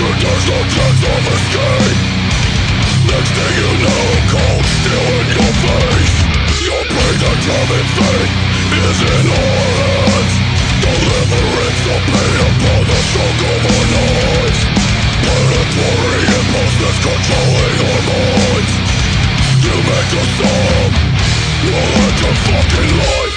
there's no chance of escape Next thing you know, cold steel in your face Your brain and driving fate is in our hands Delivering the pain upon the stroke of our knives Predatory impulses controlling our minds You make us dumb, you're like a fucking light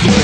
Just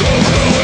Show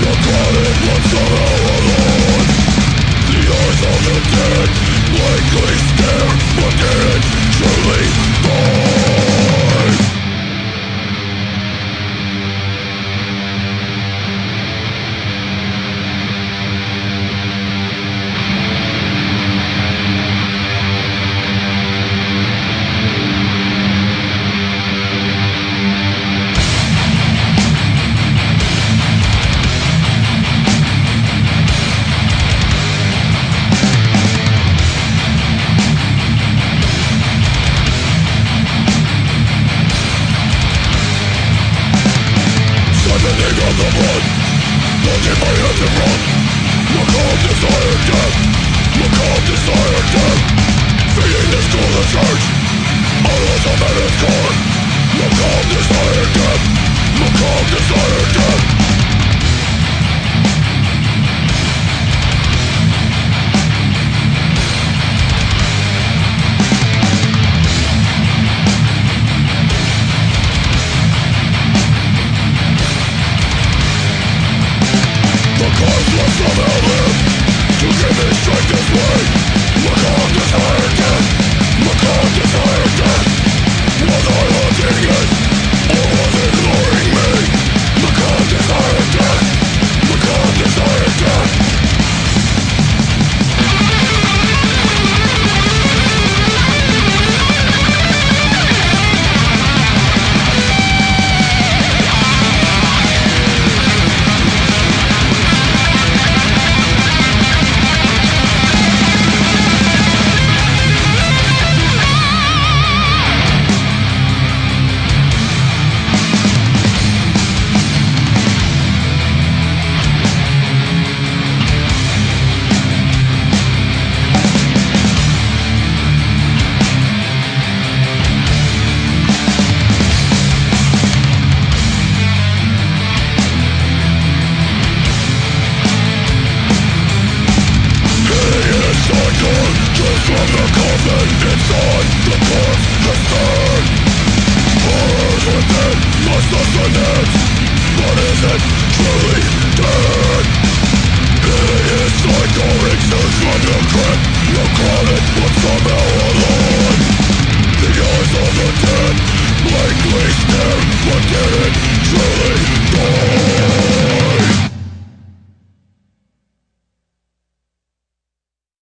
Loco